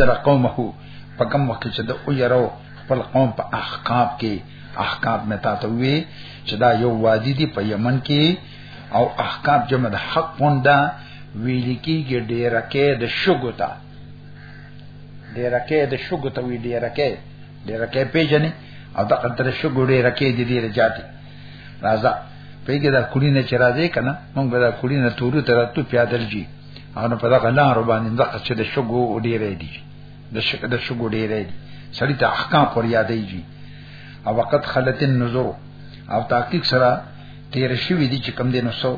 تر قومه په کوم وخت چې د او یرو خپل قوم په احقاب کې احقاب نه تاسو وی چې دا یو وادي دی په یمن کې او احقاب جمع د حق پوندا ویل کېږي ډیره کې د شګو ته ډیره کې د شګو ته وی ډیره کې ډېر کې پیژنې او دا قدر شو ګورې رکې دې دې رجاتي راځه پیګه دا کړی نه چې راځي کنه مونږ به دا کړی نه تورو تر ته پیادل جی او نو په دا غلا ر باندې دا چې د شګو ډېرې دي د شګ د شګو ډېرې دي سړی ته احکام پر یادې جی او وقت خلت النذر او تحقیق سره تیر شوی دي چې کم دې نو سو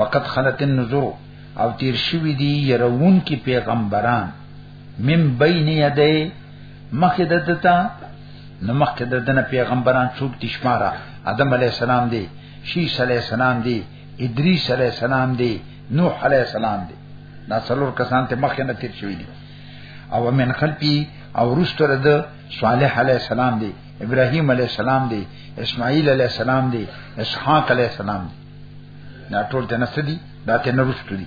وقت خلت النذر او تیر شوی دي يرون کې پیغمبران من بین یده مخه ددتا نو مخه ددنه پیغمبران څوک دي شماره ادم علی السلام دی شیش علی السلام دی ادریس علی السلام دی نوح علی السلام دی دا څلور کسان ته مخه نه تیر شوی دي او من خلپی او رستر د صالح علی السلام دی ابراهیم علی السلام دی اسماعیل علی السلام دی اسحاق علی السلام دی دا ټول ته نسدي دا ته نرستو دي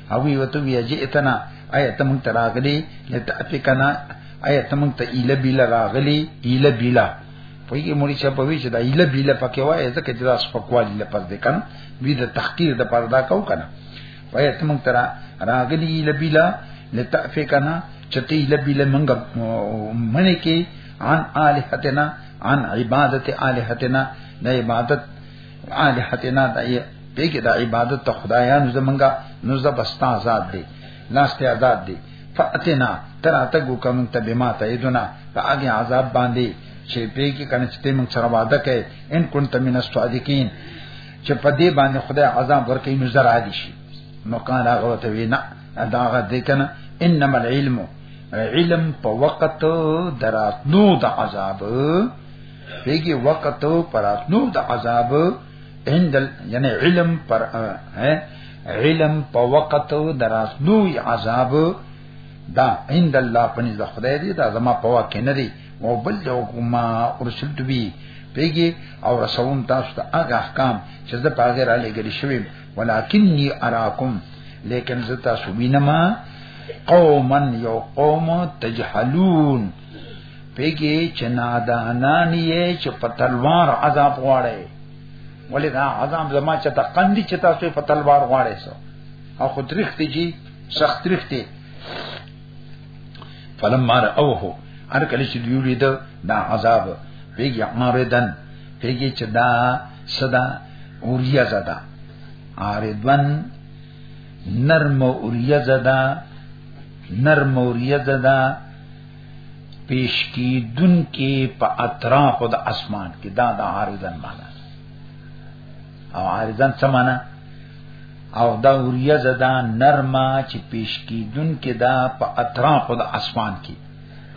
او وی وته وی جئتنا آیت مون تراغلی لتعفکنا آیت مون ته اله بیل راغلی اله بیلا پویږي موري چې په وی چې دا اله بیل پکې وای ځکه چې دا سپکوالی لپاره ده کنه وی د تحقیر د پردا کو کنه آیت مون ترا راغلی اله بیلا لتعفکنا چتی اله بیل منګ منې کې عن الہتنا عن عبادت الہتنا د عبادت الہتنا دای پیګه د عبادت ته خدایانو زمونږه نو زبستا آزاد دی لاس ته آزاد دی فاتنا تر اتګو کوم ته بما ته ایدنا هغه عذاب باندې چې پیګه کنه چې موږ سره وعده کړي ان كنت من الصادقین چې په دې باندې خدای عذاب ورکړي نو زرا دي شي نو قال هغه ته وینا دا هغه دې کنه انما العلم علم په وخت دراتنو د عذاب دیږي وخت او پراتنو د عذاب عند یعنی علم پر علم په وخت او دراتنو عذاب دا عند الله پنځ د خدای دی دا زما په واکه نه دی او بل د حکما ورسلت بی پیږي او رسوم تاسو ته هغه احکام چې د پاګه را لګل شوی ولکنی اراکم لیکن زه تاسو وینم قومن یو قوم تجهلون پیګي چې نادانان یې چې په تلوار عذاب غواړي ولې دا عذاب زما چې ته قندي چې تاسو په تلوار غواړي سو او خو درخت جی سخت درخت فلم مار اوه هر کله چې دی ولید دا عذاب پیګي عمردن پیګي چې دا صدا اوریا زدا آردوان نرم اوریا زدا نرم اوریا زدا پیش کی دن کې په اطراف د اسمان کې دا د عارضن معنا او عارضن څه معنا او دا وریا زدا نرما چې پیش کی دن کې دا په اطراف د اسمان کې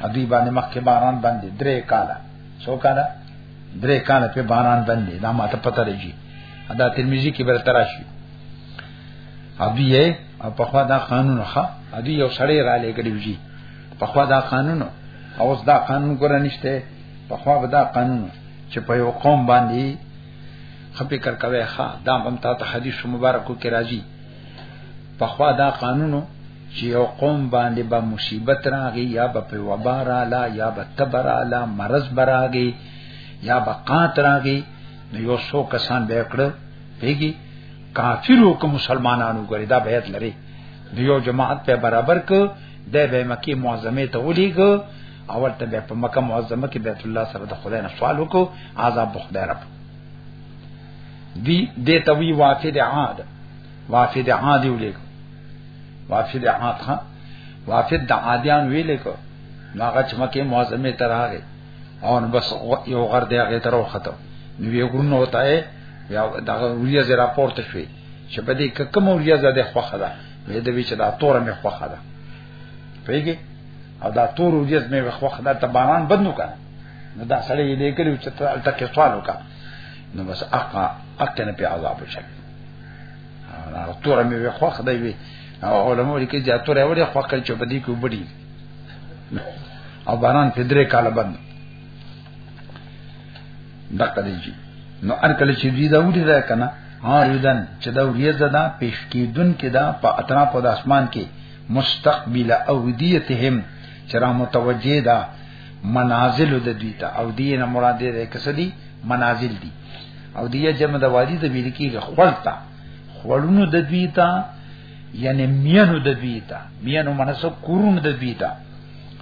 ادي باندې مخکې باران باندې درې کاله څو کاله درې کاله په باران باندې دا ماته پته لګي ادا ترمذی کې بر تراشي ابي یې په خوا دا قانون ښه ادي یو سړی را لګړي وږي په خوا دا قانون او اوس دا قانون ګره نشته په خوا به دا قانون چې په یو قوم باندې خپې کر کوي ښا دا هم تا ته حدیث مبارکو کې راځي په خوا دا قانون چې یو قوم باندې به مصیبت راغی یا به په وبا رااله یا به تبر رااله مرض براغی یا به قات راغی نو یو څو کسان به کړ پیږي کافرو که مسلمانانو ګری دا بیت لري دیو جماعت په برابر کو د به مکی معظمه ته ولېګو اول ته په مکه معظمه کې بیت الله سره د خدای نه سوال وکړو عذاب به خدای رب دی د توی وافد عاد وافد عاد ولېګو وافد عاد ها وافد د عادیان ویلېګو هغه چې مکه معظمه ته راغی او بس یو غر دی هغه تر وخته نو یو ګرونو وتاي یا دغه ویزه راپورته شوی چې په دې کوم ورځ ده خوخه ده نو دې وی چې دا تور مې خوخه ده پیږي او دا تور ورځ مې خوخه ده ته باران بند وکړه نو دا سړی یې لیکلو چې ته الته کې سوال وکړه نو بس اقا اقا نه په عذاب وشي دا تور مې خوخه ده وی او علماء لیکي چې تور یې وړي خوخه چې په دې کې وبډي او باران په درې کال بند دقه دی جی نو ان کله چې دی دا وډی دا کنه عارضن چې دا وریځ دا پیش کیدون کې دا په اطراف د اسمان کې مستقبل اودیتهم چې را متوجه ده منازل د دوی ته او دی نه مراد دې کسدي منازل دي او دی جمع د وادي د ویل کېږي خپلتا خړونو د دوی ته یعنی میانو د دوی ته میانو منسو کورونو د دوی ته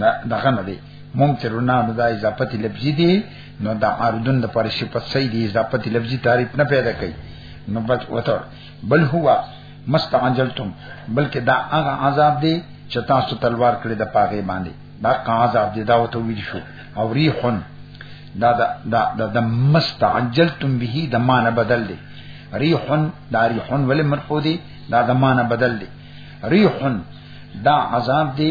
دا دغه نه دی ممترونه نو دا اضافت لفظی دی نو دا عارضون د پر صفت صحیح دی اضافت لفظی تعریف نه پیدا کوي نو بس وته بل هو مستعجلتم بلکې دا هغه عذاب دی چې تاسو تلوار کړی د پاغه باندې دا کا عذاب دی دا وته ویل شو او ریحن دا دا دا, دا, دا مستعجلتم به د معنی بدل دی ریحن دا ریحن ولې مرفوع دی دا د معنی بدل دی ریحن دا عذاب دی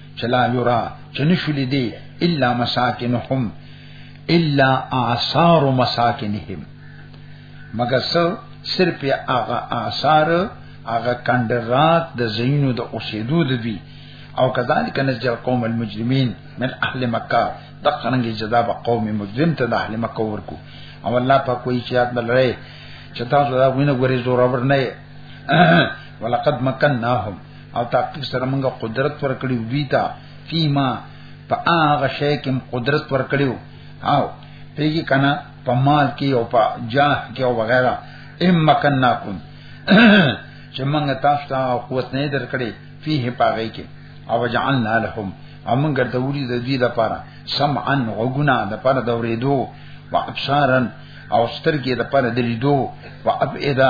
چلا یرا چنشل دی الا مساکنهم الا آثار مساکنهم مگر سر صرف هغه آثار هغه کندرات د زینو د اوسېدو د دوی او کذالک نجر قوم المجرمین من اهل مکه د قرنګ جدا به قوم مجرم ته د اهل مکه ورکو او الله په کوئی چې یاد بلره چې تاسو دا وینه غوري زور ور نه ولقد مکناهم او تحقیق سره موږ قدرت ورکړي وی تا فيما په هغه شی کې قدرت ورکړیو او پیږي کنا په مال کې او په جاه کې او وغیرہ ام مکننا کوم چې موږ تاسو ته قوت نه درکړي فيه پاږی کې او جعلنا لهم او موږ ګرځولي د دې لپاره سمعا وغنا د لپاره د ورېدو او ابصارا او سترګې د لپاره د لیدو او افئده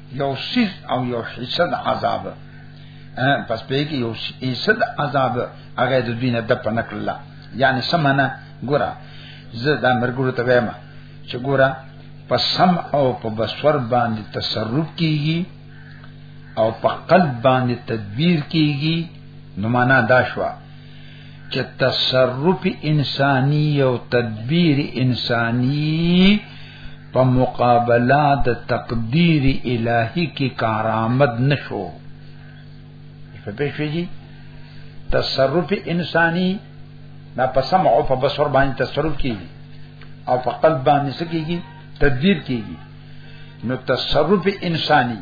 یو سیز او یو حسد عذاب پس په کې یو حسد عذاب هغه د دین د پنکړل یعنی سمنه ګورا زه دا مرګورو ته وایم چې ګورا په سم او په بصور باندې تصرف کیږي او په قلب باندې تدبیر کیږي نو معنا دا شوه چې تصرف انساني او تدبیر انساني په مقابله د تقدیر الهی کې کارآمد نشو په پېښېږي تصرف انساني دا په سمع او په بصر باندې تصرف کیږي او په قلب باندې سکیږي تدبیر کیږي نو تصرف انساني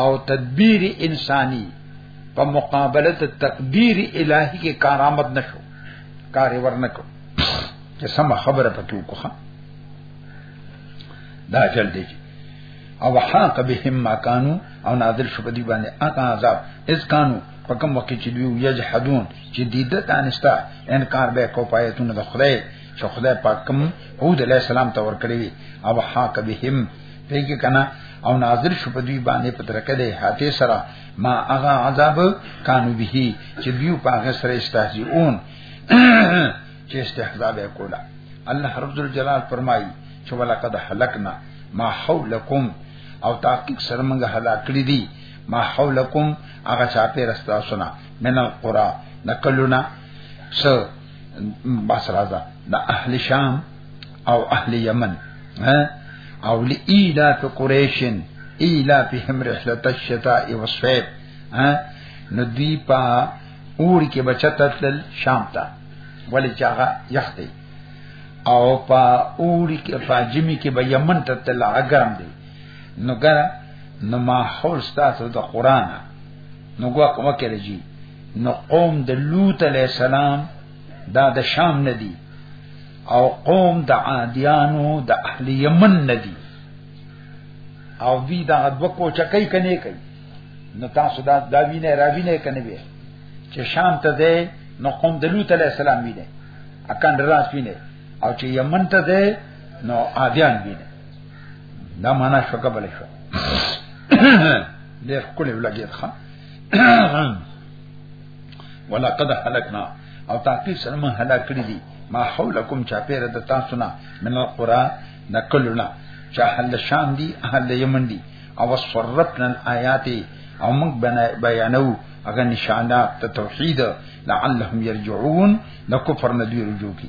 او تدبیر انساني په مقابله د تقدیر الهی کې کارآمد نشو کار ورنکو چې سم خبره پکې وکړه دا چل دی او حاق بهم ما کانو او نازل شو په دی باندې اقا عذاب اس کانو په کوم وخت چې دوی یجحدون چې د دې دانستا انکار به کو پایتونه د خدای چې خدای پاکم هود علی السلام ته ورکړي او حاق بهم پیګه کنا او نازل شو په دوی باندې په ترکه ده هاته سره ما هغه عذاب کانو به چې دیو په هغه سره استهزئون چې استهزاء به کولا الله رب الجلال فرمایي چې ولقد هلکنا ما حولکم او تحقیق سره موږ هلاک کړی دي ما حولکم هغه چاپه رستا سنا من القرى نقلنا سو بصره ده د اهل شام او اهل یمن او لئیلا فی قریشن ایلا فی هم رحلت الشتاء والصیف نو دوی په اور کې بچت تل شام ته ولی چاغه یختی او په اور کې په جمی کې به یمن ته تل اگرم دی نو ګره نو ما حول ستاسو د قران نو ګوا کومه کې راځي نو قوم د لوط علی السلام دا د شام ندی او قوم د عادیانو د اهل یمن ندی او وی دا د کو چکای کني کوي نو تاسو دا دا وینه را وینه کني به چې شام ته ده نو قوم د لوط علی السلام وینه اکان راز وینه او چې یمن ته ده نو عادیان وینه دا معنا شو کبل شو ډېر کولې ولګي ښا ولقد هلكنا او تحقیق سره من هلاک کړی دي ما حولکم چا پیر د تاسو نه من القرى نکلنا چا حل شام دي اهل یمن دي او صرفنا الآیات او موږ بیانو هغه نشانات توحید لعلهم يرجعون د کفر نه دی رجوع کی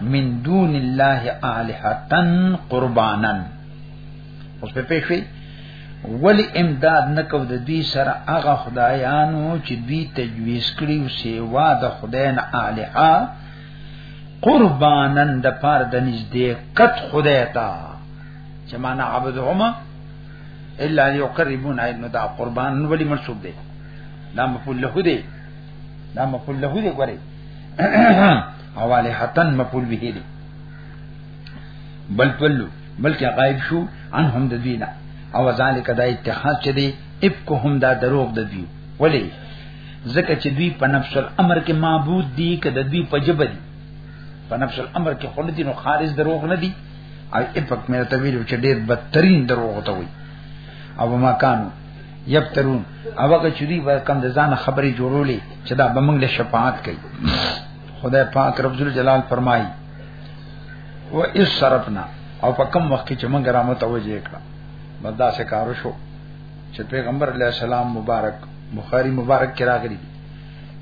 من دون الله الہتن قربانن اوس په پیښې ولی امداد نکو د دوی سره هغه خدایانو چې دوی تجویز کړی او سیوا د خدای نه الها قربانن د پار د نږدې کټ خدای تا چې معنا عبدهما الا یقربون عین دا قربان ولی منسوب دی دا مفعول له دی دا مفعول له دی ګورئ او الہتن مفعول به دی بل پلو بلکې غائب شو ان هم د دینه او ذالک دا اتخاذ چي دي افکو هم دا دروغ د دی ولی زکه چې دوی په نفس الامر کې معبود دي کده دوی په جبر دي په نفس الامر کې خلک دي نو خارج دروغ نه دي او افق مې ته ویلو چې ډېر بدترین دروغ ته وي او ما کانو یبترون او هغه چې دوی کم د ځان خبرې جوړولې چې دا بمنګ له شفاعت کوي خدای پاک رب ذل جلال فرمایي و اس صرفنا او په کوم وخت کې چې موږ را متوجه کړه بدا سه کار شو چې پیغمبر علی السلام مبارک بخاری مبارک کې راغلي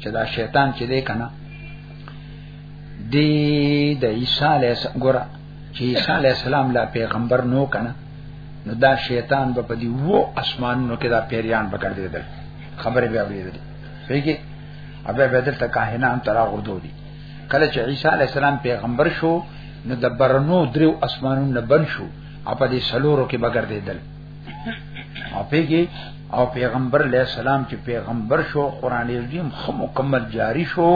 چې دا شیطان چې دی کنه دی د عیسی علی السلام ګره چې عیسی علی السلام لا پیغمبر نو کنه نو دا شیطان به په دې وو اسمانونو کې دا پیریان پکړ دیدل خبره به اوریدل صحیح ابه به دلته کاهنان ترا غردو دي کله چې عیسی علی السلام پیغمبر شو نو د برنو دریو اسمانونو نه بن شو او په دې سلورو کې بغردېدل او پیګي او پیغمبر علی السلام چې پیغمبر شو قران عظیم خو مکمل جاری شو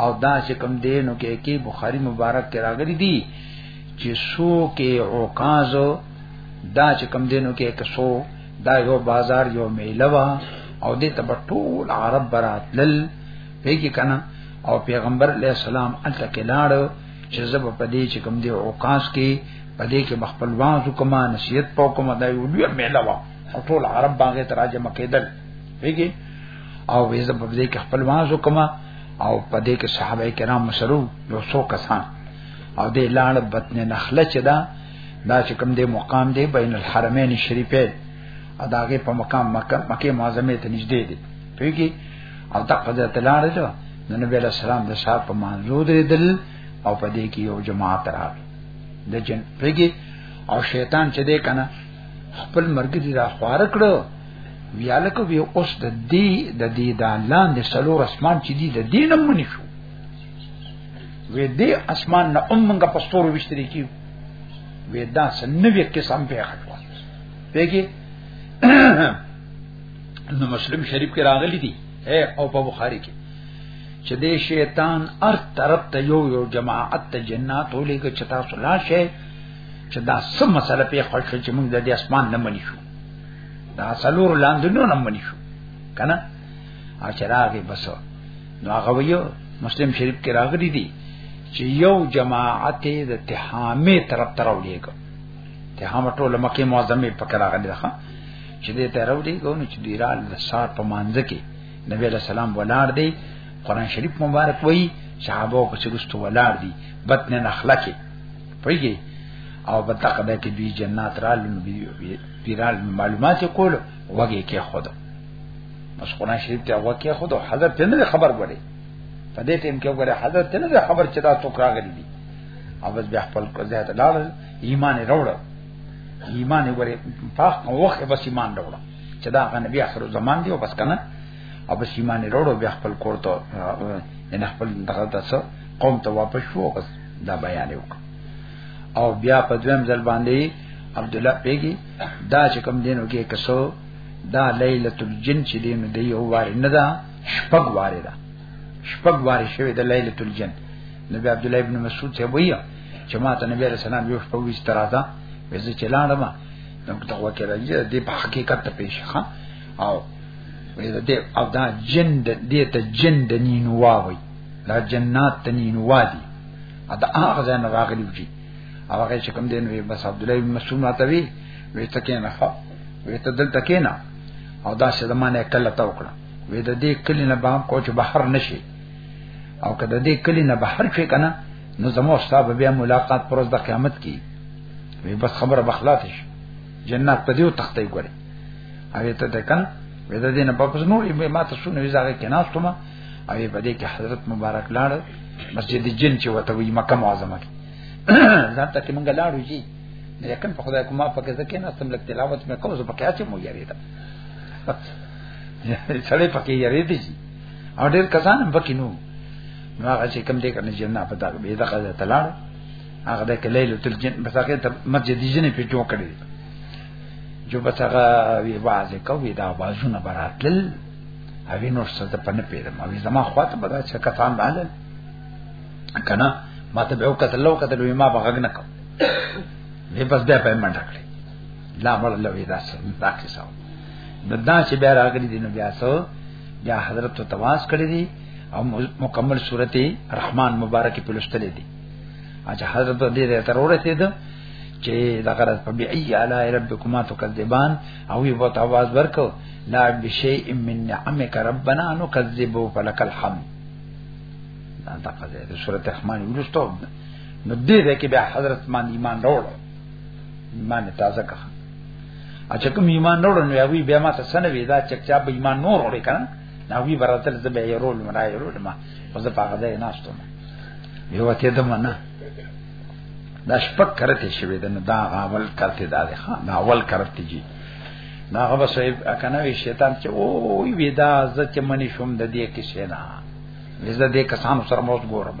او دا چې کوم دینو کې کې بخاری مبارک کې راغلي دي چې سو کې عکاز دا چې کوم دینو کې کسو دا یو بازار یو میله وا او دې ته ټول عرب براتل پیګی کنه او پیغمبر علی السلام انت کلاړ چې زب په دې چې کوم دی اوقاس کې په دې کې بخپل وازو کما نصیحت پاو کما دا یو لوی میله وا او ټول عرب باغې تراجم کېدل پیګی او وې زب په دې کې خپل وازو کما او په دې کې صحابه کرام مسرو یو څو کسان او دې لاړ بطن نخله چې دا دا چې کوم دی مقام دی بین الحرمین شریفین اداګه په مقام مکه مکه معظمه ته نږدې دی پیږي او دا قضا تلاره ده نو نبی علیہ السلام د صاحب په منځو درېدل او په دې کې یو جماعت راغی د جن پیږي او شیطان چې دی کنه خپل مرګ دی را خوار کړو بیا لکه وی اوس د دې د دې د لاندې سلو رسمان چې دی د دینم منی شو وې دې اسمان نه اومنګه پستور وشتري کیو وې دا سنوي قسم په حق وو پیګي نو مسلم شریف کې راغلي دي او په بخاری کې چې دې شیطان ار طرف ته یو یو جماعت ته جنات ولې کې چتا صلاح شي چې دا سم مسله په خپل شو چې موږ د اسمان نه منی شو دا سلور لاندې نه منی شو کنه او چراغي بسو نو هغه ویو مسلم شریف کې راغلي دي چې یو جماعت د تهامه طرف تر ولېګو تهامه ټول مکه معظمه پکې راغلي ده چې دې ته راولېګو نو چې دیرال د سار په مانځ کې نبی له سلام ولار دی قران شریف مبارک وایي صحابه او کچرستو ولار دی بطن نخله کې پویږي او په تقبه کې دوی جنات را لنو پیرال معلومات کول وګي کې خود بس قرآن شریف ته هغه کې خود حضرت نه خبر وړي په دې ټیم کې وګوره حضرت نه خبر چې دا څوک راغلي دي او بس بیا خپل ذات لال ایمان وروړ ایمان وروړ پاک وخت بس ایمان وروړ چې دا غنه بیا اخر زمان دی او بس کنه او بس ایمان وروړ بیا خپل کور ته نه خپل دغه تاسو قوم ته واپس شو بس دا بیان وکړ او بیا په دویم ځل باندې عبد الله پیګي دا چې کوم دینو کې کسو دا ليله الجن چې دین دی یو واره نه ده شپږ واره ده شپږ واره شوی د ليله الجن نبی عبد الله ابن مسعود ته وایي چې ما ته نبی رسول الله یو شپږ وست راځه وځي چې لاړم نو ته وکړه راځي د حقیقت ته پیښه او ویل دې او دا جن د دې ته جن د نینو واوي دا جنات ته نینو وادي دا هغه ځای نه راغلی وږي او هغه چې کوم دین وي بس عبد الله بن مسعود ماته وی وی تکې نه وی ته دلته کینا او دا څه زمانه کله تا وکړه وی د دې کلی نه بام کو چې بهر نشي او کله دې کلی نه بهر شي کنه نو زمو استاد بیا ملاقات پروز د قیامت کی وی بس خبره بخلاص شي جنت په دیو تختې ګوري او ته ده کنه وی د دې نه په پس نور به ما ته شنو ویزاګه کې ناستم او په دې کې حضرت مبارک لاړ مسجد جن چې وته وی مکه معظمه کې ځان ته کې مونږ لاړو جی یقین په خدای کومه پکې ځکه نه سم لک تلاوت مې کوم زه پکې اچې مو یریدا سړې پکې یری دي او ډېر کسان هم پکې نو نو هغه چې کم دې کنه جنہ په دغه به دغه تلاړ هغه د کلیل تل جن بس هغه ته مسجد جن په جوړ کړی جو بس هغه وی واځه کوي دا وازونه براتل اوی نور څه ته پنه پیرم اوی زما خواته به دا چې کتان رااله کنه ما ته به وکړه لو کته ما بغږ نه کوم دې پس بیا په منډه کړې لا مړ لوي دا څه دا څه سو نو دا چې بیا راغلي دي نو بیا سو بیا حضرت ته تواس کړی دي او مکمل سورته رحمان مبارک په لستلې دي اجه حضرت دې دې تر ورسېد چې دا غرض په بي اي اعلی ربکما تکذبان او یو بوت आवाज ورکو لا بشیء من نعمک ربنا نکذبو فلک الحمد دا دا قضیه سورته رحمان ورستو نو دې ده کې بیا حضرت مان ایمان راوړ ایمان تازه کړ اچھا کوم ایمان راوړ نو هغه بیا ما ته سنه وی دا چې چا به ایمان نور وړي کنه نو وی براتل زه به یې رول مرای رول ما او زه پاګه ده نه استم یو ته ده منه دا شپک کرتے شوی ده نو دا اول کرتے دا ده ها دا اول کرتے جی دا هغه به صاحب کنه وی شیطان چې او وی دا زه چې منی شوم د دې کې شینا زه دې کسانو سره موږ ګورم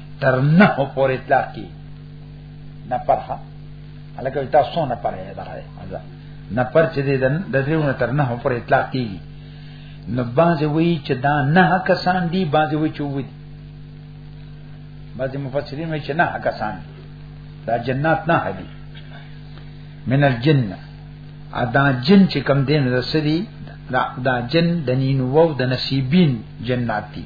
تر نه پورې اطلاق کی نه پرها الکه تاسو نه پرې دا راځي نه پر چې دې د دریونه تر نه پورې اطلاق کی نو باز وی چې دا نه کسان دي باز وی چې وی باز مفسرین وی چې نه کسان دا جنات نه هدي من الجن ادا جن چې کم دین رسدي دا جن د نینو وو د نصیبین جنات دي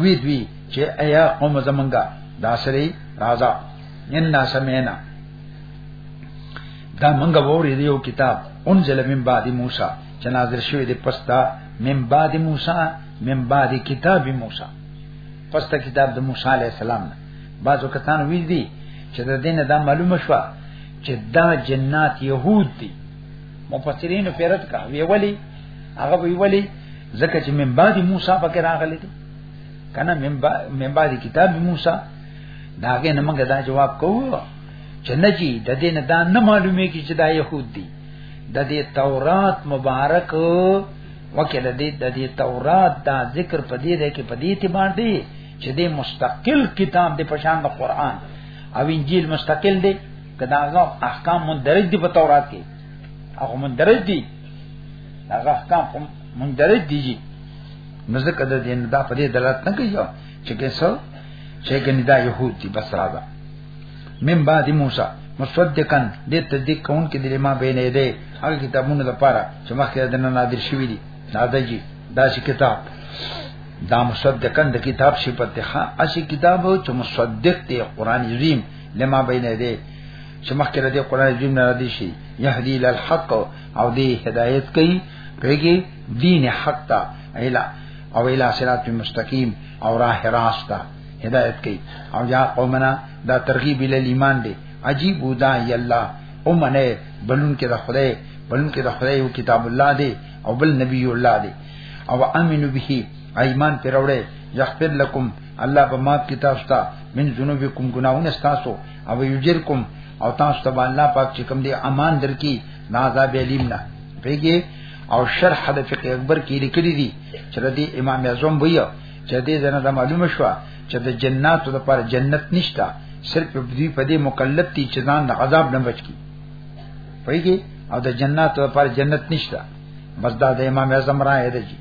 وی دوی چې ایا قوم زمنګا دا سری راځه ان سمینا دا منګه ووري دیو کتاب انزل من بعد موسی چې نازل شوی دی پستا من بعد موسی من بعد کتاب موسی پستا کتاب د موسی علی السلام نه بعضو کسان وی دي چې د دین دا معلومه شو چې دا جنات يهود دي مفسرین پیرت کا وی ولی هغه وی ولی ځکه چې من بعد موسی پکې راغلی دی کنه من بعد من بعد کتاب موسی داګه نه موږ دا جواب کوو چې نه جی د دې نه دا نه معلومه کی چې دا يهود دي د دې تورات مبارک وکړه د دې د دې تورات دا ذکر پدې ده کې پدې ته باندې چې دې مستقل کتاب دې پشان د قران او انجیل مستقل دې کداغه احکام مندرج دي په تورات کې هغه مندرج دي هغه احکام هم مندرج دي جی نو ځکه د دین دا په دې دلالت نه کوي چې کیسه چې ګنې دا يهود دي بس راځه من بعد موسی مصدقن دې تصدیق کون کې د لما بین دې هغه کتابونو لپاره چې مخکې د نن نادر شوی دي نادر جی دا شي کتاب دا مصدقن د کتاب شي په تخا اسی کتاب چې مصدق دی قران عظیم لما بین دې چې مخکې د قران عظیم نه راځي شي يهدي للحق او دې هدایت کوي پیږي دین حق ته اله او اله صراط مستقیم او راه راستا هدایت کوي او یا قومنا دا ترغیب ال ایمان دی عجیب ودا ی الله او منه بلون کې د خدای بلون کې د خدای او کتاب الله دی او بل نبی الله دی او امنو به ایمان پر وړه یغفر لكم الله به ماف کتاب ستا من ذنوبکم گناہوں استاسو او یجرکم او تاسو ته الله پاک چې کوم دی امان درکې نه عذاب الیم نه پیږي او شرح د فقه اکبر کې لیکلي دي چې د امام اعظم ویو چې دې زنه د معلومه شو چې د جناتو لپاره جنت نشته صرف دوی په دې مکلف دي چې ځان د عذاب نه بچ کی پیږي او د جناتو لپاره جنت نشته بس دا د امام اعظم رائے دی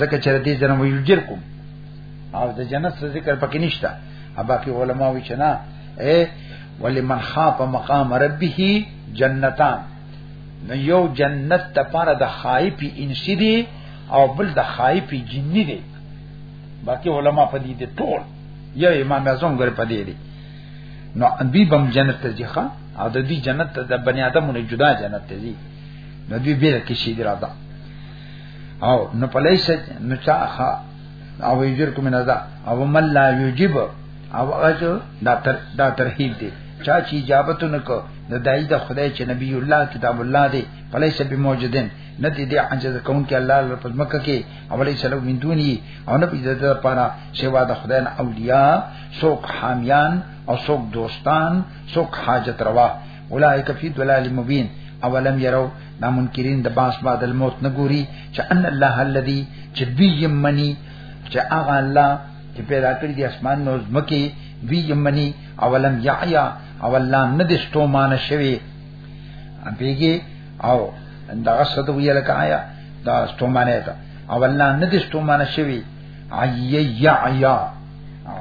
ځکه چې دې زنه ویو جرکم او د جنت ذکر پکې نشته باقی علما وی چې نه اے ولمن خاف مقام ربه جنتان نو یو جنت د پاره د خایف انسی دی او بل د خایف جنی دی باقی علما په دې دي ټول یو امام اعظم ګر په دې دي نو دوی بم جنت ته ځخه او د دې جنت ته د بنی آدمونو جدا جنت ته دي نو دوی بیره کې شي درادا او نو پلیس نو چا او یجرکم من عذاب او من لا یجب او اجو دا تر دا ترحیب دی چا چې اجابت نکو د دای د خدای چې نبی الله کتاب الله دی فلیس بموجدن ندی دی عجز کون کې الله لپاره پزمکه کې اولی سلو من دونی او نه پیدا د پاره سوا د خدای نه اولیاء سوک حامیان او سوک دوستان سوک حاجت روا اولائک فی ضلال مبین اولم یرو دا منکرین د باس بعد الموت نګوري چې ان الله الذی چې بی یمنی چې هغه الله چې پیدا کړی دی اسمان نو زمکی بی یمنی اولم یعیا او الله نه د ستومان شوی بیګي او دا ست ویل کایا دا ستومانه تا او الله نه د ستومان شوی عییا عییا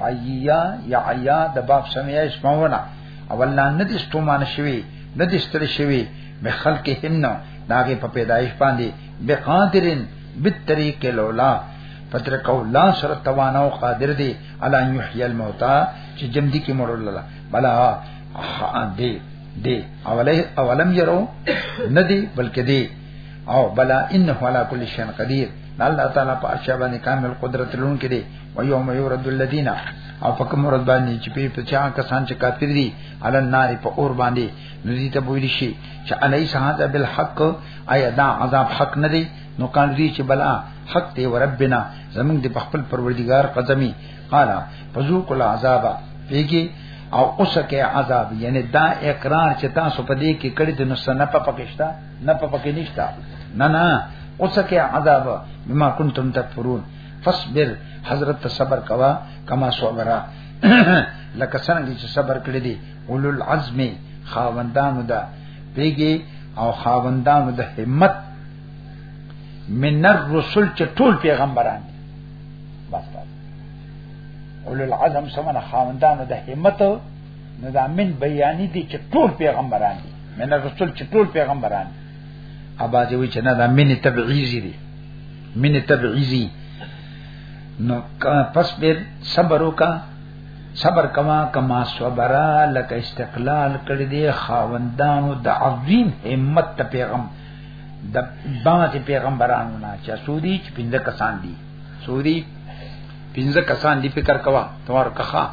عییا یا عییا د باب سمیه اسمونه او الله نه دي ستومان شوی نه دي ستړي شوی به خلق هن داغه په پیدایش باندې بقادرن بالطريق الاولى پتر کو لا سر توانا او قادر دی علی ان یحیی الموتى چې جم دي کې مړ الله بلا دی دی اوله اولم یرو ندی بلکې دی او بلا انه علی کل شیء قدیر الله تعالی په ارشا باندې کامل قدرت لرونکي دی و یوم یورد الذین او په کوم ورځ باندې چې په پچا کسان چې کافر دي علی النار په اور باندې نو دې ته ویل شي چې الیس هذا بالحق ایا دا عذاب حق نه دی نو کان دې چې بلا حق دی وربنا زمونږ د خپل پروردگار قدمی قال فذوق العذاب پیږي او اوسکه عذاب یعنی دا اقرار چې تاسو په دې کې کړی د نو سنه په پکشتا نه په پکې نشتا نه نه اوسکه عذاب بما کنتم تکفرون فصبر حضرت صبر کوا کما صبرا لکه څنګه چې صبر کړی دی اولو العزم خاوندانو دا پیګي او خاوندانو د همت من الرسل چې ټول پیغمبران دي بس بس اولو العزم سمنه خاوندانو د همت نو دا من بیانی دي چې ټول پیغمبران دي من الرسل چې ټول پیغمبران دي اباځوي چې نه دا من تبعیزي دي من تبعیزی نو پس بیر صبر وکا صبر کما کما صبرا لک استقلال کړی دی خاوندانو د عظیم همت ته پیغام د باندې پیغمبرانو نه چې سودی چې پنځه کسان دي سودی پنځه کسان دي فکر کوا تمہار کخا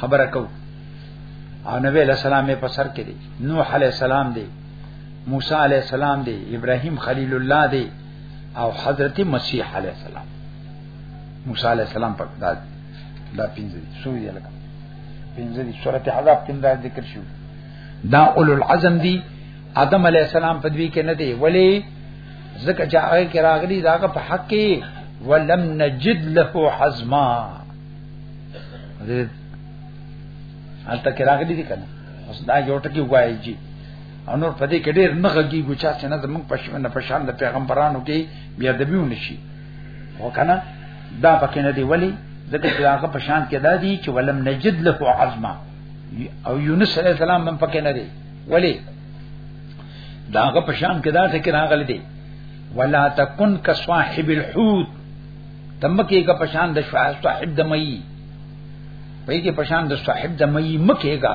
خبره کو او نبی علیہ السلام په سر کې دي نوح علیہ السلام دي موسی علیہ السلام دي ابراهیم خلیل الله دي او حضرت مسیح علی السلام موسی علی السلام په دا دا پنځه دي سو یې لکه پنځه دي سورته عذاب کې دا ذکر شو دا اولو العزم دي آدم علی السلام په دوی کې نه دی ولی ځکه چې هغه کې راغلي دا په حق کې ولم نجد له حزما حالت کې راغلي دي کنه اوس دا یو ټکی وایي انور په دې کې ډېر نه غږی ګوچا چې نه د موږ پښمن نه پښان د پیغمبرانو کې بیا د بیو نشي وکنه دا پکې نه دی ولی ځکه چې هغه پښان کې دا دی چې ولم نجد له عظما او یونس علی السلام من پکې نه دی ولی دا هغه پښان کې دا ټکی راغلی دی ولا تکن ک صاحب الحوت تمکه کا پشان د صاحب د مئی پې کې پشان د صاحب د مئی مکهګا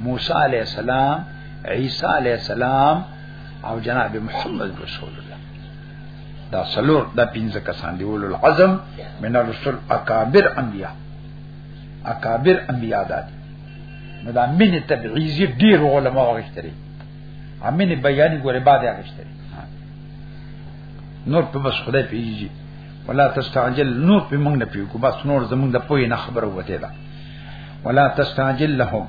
موسی علی السلام عیسی علی السلام او جناب محمد رسول الله دا سلور دا پنځه کسان دی اولو العزم من الرسل اکابر انبیاء اکابر انبیاء دا دی نو دا مینه تبعیزی ډیر علماء غشتري امینه بیان ګوره بعد غشتري نور په بس خدای پیږي ولا تستعجل نور په موږ نه پیو کو بس نور زموږ د پوی نه خبره وته ده ولا تستعجل لهم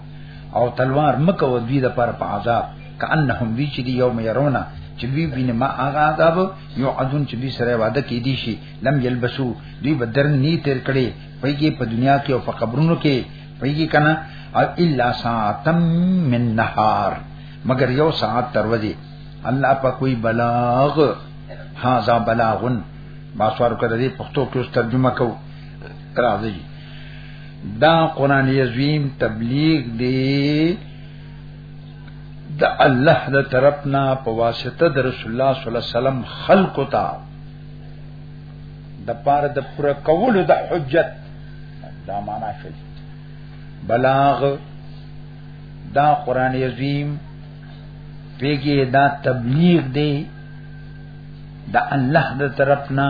او تلوار مکه و دوی د پر په عذاب کانهم وی چې دی یوم يرونا چې دوی بینه ما هغه عذاب یو عدون چې دوی سره وعده کې دي شي لم یلبسو دوی بدر نه تیر کړي پېږي په دنیا کې او په قبرونو کې پېږي کنه او الا ساعتم من نهار مگر یو ساعت تر ودی الله په کوئی بلاغ هاذا بلاغن ما سوار کړی پښتو کې ترجمه کوو راځي دا قران عظیم تبلیغ دی د الله د طرفنا په واسطه د رسول الله صلی الله علیه وسلم خلق تا د پاره د پر کول د حجت دا معنا شي بلاغ دا قران عظیم پیګه دا تبلیغ دی د الله د طرفنا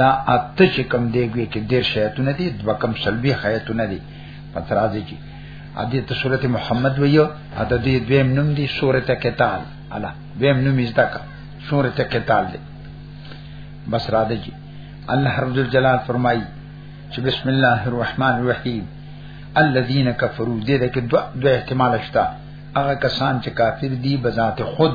دا اته چې کم دیږي کې ډیر شایتونه دي دوه کم سلبي حیاتونه دي پس راځي چې ا دې ته سورته محمد ویو ا د دې دویم نوم دی سورته قتال الا دویم نوم یې ځکه سورته قتال دی بس را دي چې الله رب جلال فرمایي چې بسم الله الرحمن الرحیم الذين كفروا دې ده کې دوه دوه احتمال شته هغه کسان چې کافر دي بذات خود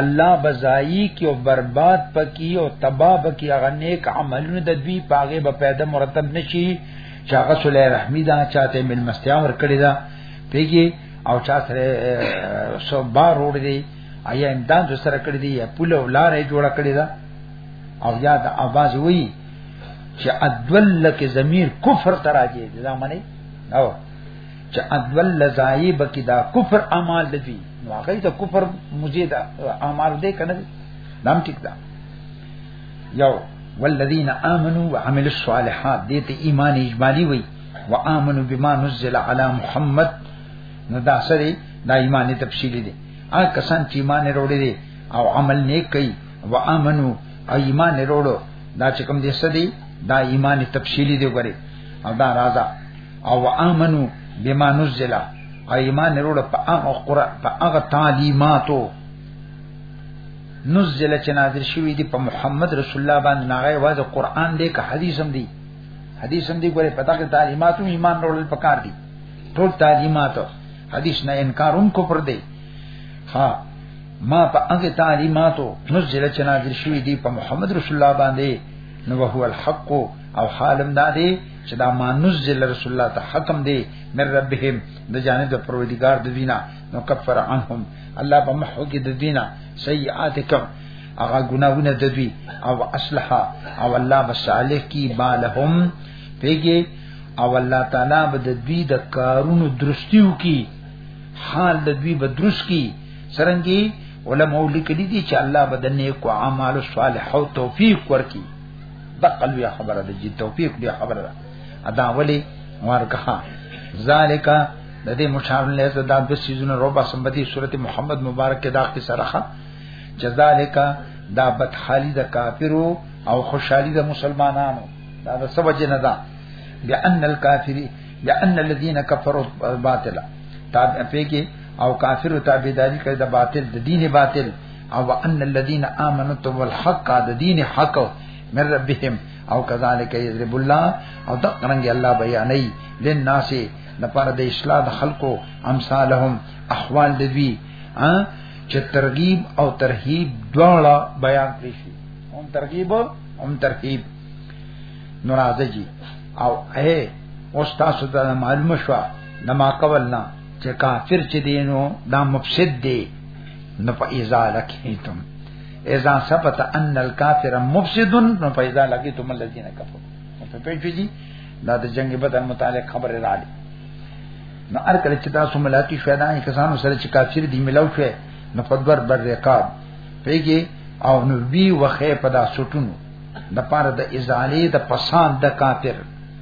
الله بزایی کی او برباد پکی او تباہ بکی هغه نیک عملونه د دوی پاغه به پیدا مرتب نشي چې هغه صلی رحمی دا چاته مل مستیا ور کړی دا پیږي او چا سره سو بار وړ دی ایا امداد سره کړی دی یا پوله ولارې جوړه کړی دا او یا د اواز وی چې ادول لک ضمیر کفر تراجه دا معنی او چې ادول لزای بکی دا کفر اعمال دی نو هغه د کفر مزید اعمال دی کنه نام ټیک دا یو والذین آمنوا وعملوا الصالحات دې ته ایمان اجمالی وای و آمنوا بما نزل علی محمد نو دا سره دا ایمان تفصیلی دی آ کسان چې ایمان وروړي دي او عمل نیک کوي و آمنوا ایمان وروړو دا چې کوم دې سدي دا ایمان تفصیلی دی وګوره او دا راځه او امنو بما نزل ایمان وروړه په هغه قرآن په هغه تعلیماتو نزل چې نازل شوی دی په محمد رسول الله باندې ناغه واځه قرآن دی که حدیث هم دی حدیث هم دی ګوره په دغه تعلیماتو ایمان وروړل پکار دی ټول تعلیماتو حدیث نه انکار هم کو پر دی ها ما په هغه تعلیماتو نزل چې نازل شوی دی په محمد رسول الله باندې نو هو الحق او حالم دا دی چې دا مانوس جل رسول الله ته حکم دی من ربهم د جانب پروردگار د دینه نو کفر عنهم الله په محو کې د دینه سیئاتکم هغه ګناونه د دوی او اصلحا او الله بصالح کی بالهم پیګي او الله تعالی به د دوی د کارونو درستیو کی حال د دوی به درست کی سرنګي علماء لیکلي دي چې الله به د نیکو اعمال صالحو توفیق ورکړي دغه لوی خبره ده چې توفیق دی خبره ده ادا ولی مارکه ذالک د دې مشار له زدا د سيزونو ربع سمبتي سورته محمد مبارک کې دا کې سره جزالک دا بدحالی د کافرو او خوشحالی د مسلمانانو دا د سبب نه ده بأن الكافری بأن الذين كفروا باطلا تابع کې او کافر تابعداري کوي د باطل د دین باطل او ان الذين امنوا تو الحق د دین حق من ربهم او كذلك يضرب الله او دا قرنګ الله بیانې لناس لپاره د اصلاح د خلقو امثالهم احوال د دوی چې ترغیب او ترهیب دواړه بیان کړی شي هم ترغیب هم ترهیب ناراضه جی او اے اوس تاسو ته معلومه شو نما کولنا چې کافر چې دینو دا مفسد دی نو په اذا لکیتم اذا ثبت ان الكافر مفسد نو په اذا لکیتم الذين كفروا په پیږي دا د جنگ بدر متعلق خبر را دي نو ار کله چې تاسو ملاقات شوه دا کسانو سره چې کافر دي ملاو شوه نو په دور بر رقاب پیږي او نو وی وخه په دا سټونو د پاره د ازالې د پسان د کافر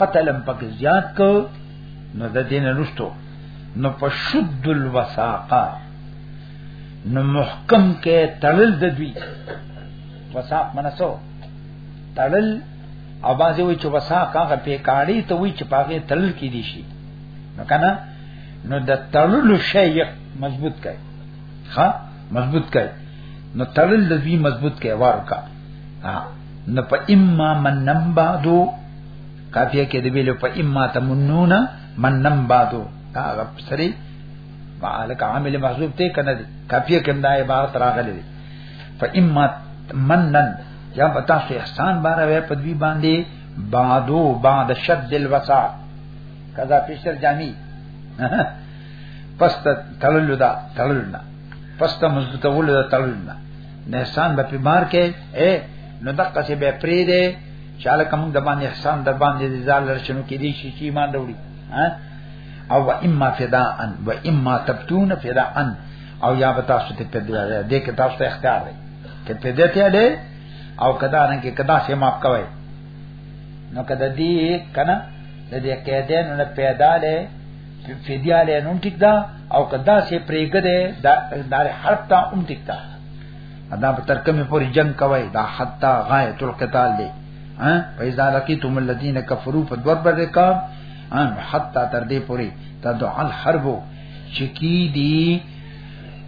قتلم پک زیات کو نو د دین رستو نو په شد الوساقه نو محکم کې تړل د دوی وساق منسو تړل او بازی وی چې وساق هغه په کاړی ته وی چې پاګه تړل کې دي شي نو کنه نو د تړلو شی مضبوط کړي ها مضبوط کړي نو تړل د دوی مضبوط کړي ورکا نه په اما من نم بعدو کافیه کې دی ویلو په اما تمنون من نم بعدو دا غب سری مالک عامل محذوب ته کنه دی کافیه کې دا عبارت راغلی دی په اما منن یا پتا سو احسان بار وې په دوی باندې بعدو بعد شد الوسع کذا پیشر جامی پس تللو دا تللو نه پس ته مزدتولو دا تللو نه نه احسان به په مار کې اے نو دقه سي به پری دې چاله کوم د باندې احسان د باندې زال لرشنو کې دي شي چې ایمان وروړي ها او و اما فداءن و اما تبتون فداءن او یا به تاسو ته په دې کې تاسو ته اختیار دی ته په دې ته دې او کدا نه کې کدا سي معاف کوي نو کدا دې کنه د دې کې دې نه پیدا لې فدیاله نوم ټیک دا او کدا سه پریګ ده دا دار حرف تا هم ټیک دا دا په ترکمه پوری جنگ کوي دا حتا غایت القتال دی ها پیدا لقیتم الذین کفروا فدور برکام ان حتا تر دې پوری تدع الحرب چکی دی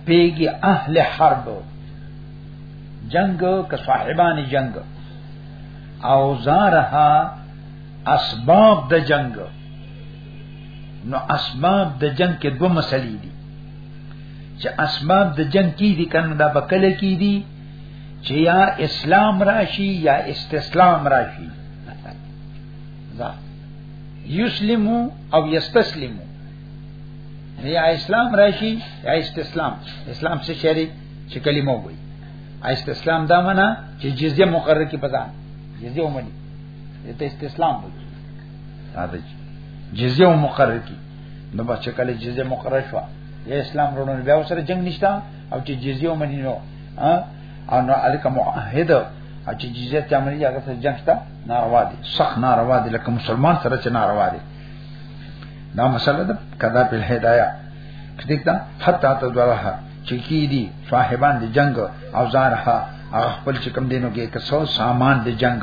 پیګي اهل حرب جنگ که صاحبان جنگ او زارها اسباب د جنگ نو اسباب د جنگ کې دوه مسلې دي چې اسباب د جنگ کې دي کنه دا بکله کې دي چې یا اسلام راشي یا استسلام راشي دا یسلمو او یستسلمو یا اسلام راشي یا استسلام اسلام څه شری چې کلمه وایي استسلام دا معنی چې جزیه مقرره کی پزان جزیه ومني ته استسلام وایي دا جزیه مقرر کی نو بس چې کله جزیه مقرر شو یا اسلام وروڼو بیا سره جنگ نشتا او چې جزیه ومني نو او نو الک معاهد او چې جزیه ته عملي هغه سره جنگ شته ناروا دي صح ناروا دي لکه مسلمان سره چې ناروا دي دا مسله ده کدا په هدايا کدیک دا حتی ته دوه چې کی دي صاحبان دي جنگ او زارها هغه خپل چې کم دینو کې کسو سامان دي جنگ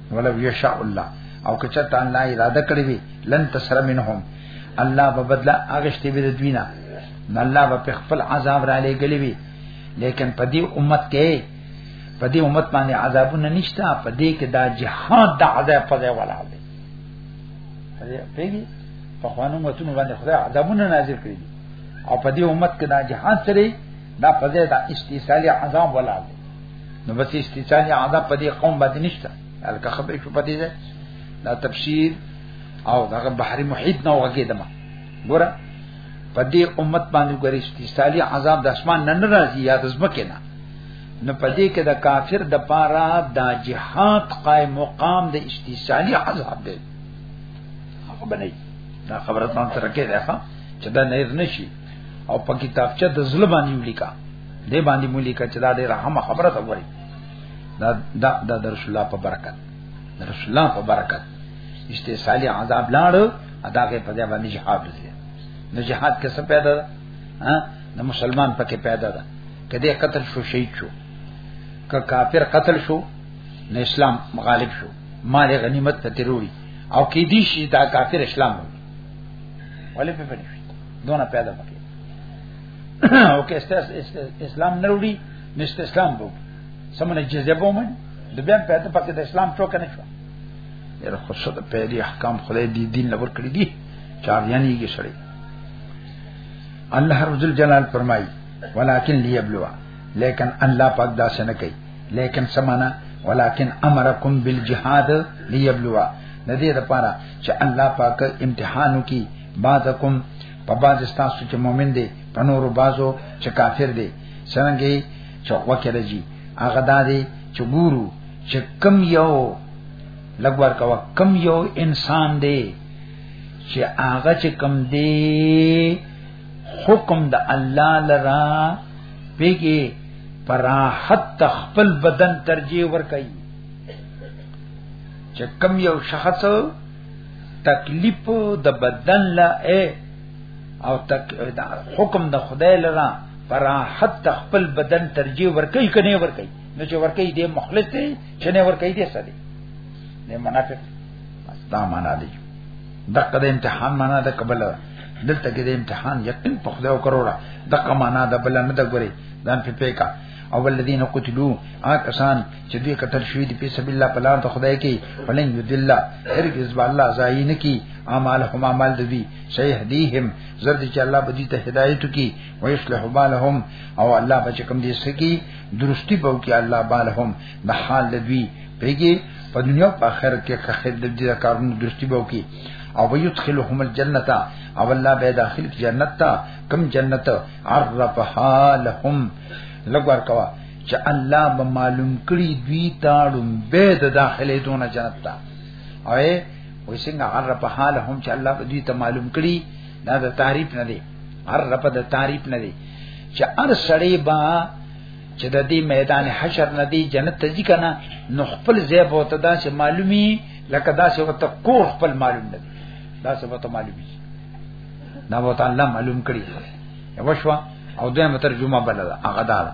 ولو یشاء الله او که چرته الله اراده کړی وي لن تسر منهم الله به بدلا اغشتي به دوینا الله به خپل عذاب را لګلی وي لیکن په دې امت کې په دې امت باندې عذابونه نشته په دې کې دا جهاد د عذاب په ځای ولاړ دی پیږي په خوانو متونو باندې خدای عذابونه نازل کړی دي او په دې امت کې دا جهاد سره دا په ځای دا استیصالي عذاب ولاړ دی نو بس استثانی عذاب په دې قوم باندې نشته الکه خبرې شو په دې ده دا تفسیر او دا بحری محیط نه وګه دما ګوره په دې امت باندې ګورې استثالی عذاب د اسمان نه ناراضي یا د زمکه نه نو په دې کې د کافر د پاره د جهاد قائم مقام د استثالی عذاب دی هغه بنئ دا خبره تاسو سره کې ده چې دا نه نشي او په کتابچه د ظلم باندې ولیکا دې باندې مولي کچ دا ډېر هم خبره ده وایي دا دا د رسول الله په برکت د رسول الله په برکت اشته صالح عذاب لاړ ادا کې په ځای باندې جهاد وزي نو جهاد کې څه پیدا ده ها د مسلمان پکې پیدا ده کدی قتل شو شهید شو که کافر قتل شو نه اسلام مغالب شو مال غنیمت ته تروړي او کې دي شي دا کافر اسلام وي ولې په پنځه دونه پیدا پکې او که اسلام نه وروړي نشته اسلام وو سمونه جذبه ومن د بیا په ته پکې د اسلام ټوکه نه شو یره خو څه د پیری احکام خدای دی دین لور کړی دي چار یعنی کې شړې الله رب جلال فرمایي ولکن ليبلوا لیکن الله پاک دا څه نه کوي لیکن سمانا ولکن امرکم بالجهاد ليبلوا ندی د پاره چې الله پاک امتحانو کی بعضکم په باز تاسو چې مؤمن دی په نور بازو چې کافر دی څنګه چې وکړه راځي هغه دادی چې ګورو چې کم یو لګور کا کم یو انسان دی چې هغه چې کم دی حکم د الله لرا پیګي پراحت تخپل بدن ترجیح ور کوي چې کم یو شخص تکلیف د بدن لا اے او تک دا حکم د خدای لرا پر حد خپل بدن ترجیح ورکي کني ورکي نو چې ورکي دې مخلص دی چې نه ورکي دې سړي نه منافق دا معنا دی دغه د امتحان معنا د قبل دلته کې د امتحان یقین په خدای او کروڑا دغه معنا د بل نه د ګوري ځان په پیکا او ولذین قتلوا آکسان چې دوی قتل شوی دی په سبیل الله په لار د خدای کې ولن یذل هرگز به الله ځای نه کی اعمال هم عمل دوی صحیح دیهم زرد چې الله به دې ته هدایت کی او یصلح بالهم او الله به کوم دې سکی درستی به کی الله بالهم د حال دوی پیږي په دنیا په آخرت کې خیر د دې کارونو درستی به کی او ويدخلهم الجنه او الله به داخل جنت تا کم جنت عرفها لهم لګور کوا چې الله به معلوم کړي دوی تاړم به د داخله دون جنت ته او وي څنګه عر په حال هم چې الله به دوی ته معلوم کړي دا د تعریف نه دی عر په د تعریف نه دی چې ار سړی با چې د دې میدان حشر نه دی جنت ته ځي کنه نو خپل ځای به ته دا چې معلومي لکه دا چې وته کور خپل معلوم نه دی دا څه وته معلومي دا وته الله معلوم کړی یو شوا او دویمه ترجمه بل ده هغه ده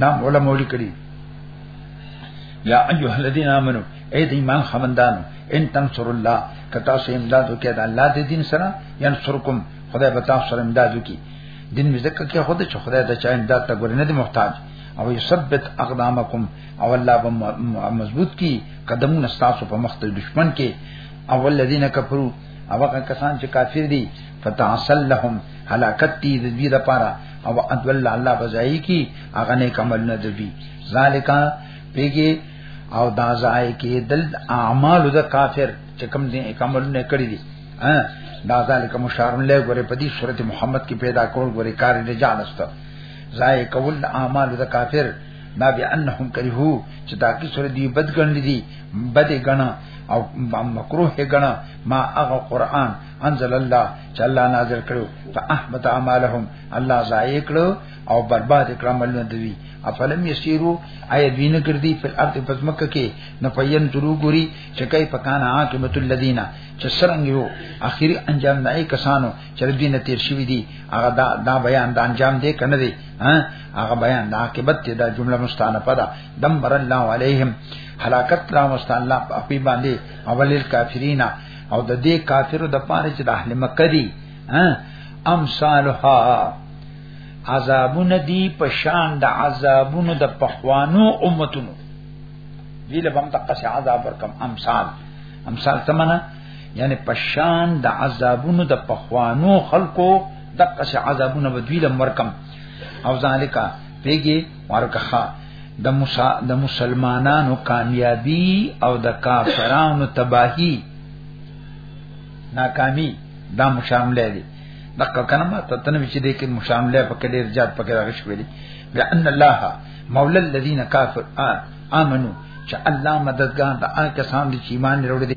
دا علماء لیکلي یا ایها الذین آمنو اے د ایمان خمندانو ان تنصر الله کتا سه امداد وکړه د الله د دین سره ینصرکم خدای به تاسو سره امداد وکړي دین مزکه کې خود چې خدای د چا امداد ته ګورنه دی محتاج او یثبت اقدامکم او الله به مضبوط کی قدمونه تاسو په مخ ته دشمن کې اول الذين كفروا او هغه کسان چې کافر دي فتعسل لهم هلاکت دي د دې لپاره او ادول الله بزای کی هغه نه کمل نه دی ذالکا پیګي او دا ځای کې دل اعمال د کافر چې کوم دي کمل نه کړی دي ها دا ذالک مشارم له غره په دې صورت محمد کې پیدا کول غره کار نه جانسته ځای کول اعمال د کافر دا بیا انهم کرهو چې دا کی سره دی بدګند دي بده غنا او مکروه غنا ما هغه قران انزل الله چې الله نازل کړو فاحبط اعمالهم الله ضایع کړو او برباد کړو عملونه دوی افلم یسیرو آی دین کړدی په ارض پزمک کې نه پین درو ګوري چې کای پکان عاقبت الذین چې سرنګ یو اخیری انجام نه کسانو چې دین تیر شوی دی هغه دا, دا بیان د انجام دی کنه دی هغه بیان د عاقبت دا جمله مستانه پدا دمر الله علیهم هلاکت را مست الله په خپل باندې اولل کافرینا او د دې کافرو د پاره چې د اهل مکه دي ها امثالها عذابون دی په شان د عذابون د پخوانو امتونو دی له بم تقص عذاب ورکم امثال امثال تمنا یعنی په شان د عذابون د پخوانو خلقو د قص عذابون بدویل مرکم او ذالک پیګي ورکه د موسی د مسلمانانو کامیابی او د کافرانو تباہی ناکامی دا مشامله دي دغه کنه ما ته تنوي چې دې کې مشامله په کې ډېر زیات پکې راغښ ویلي بأن الله مولا الذين كافر آمنو چې الله مددگار د هغه کسان دي چې ایمان لري دي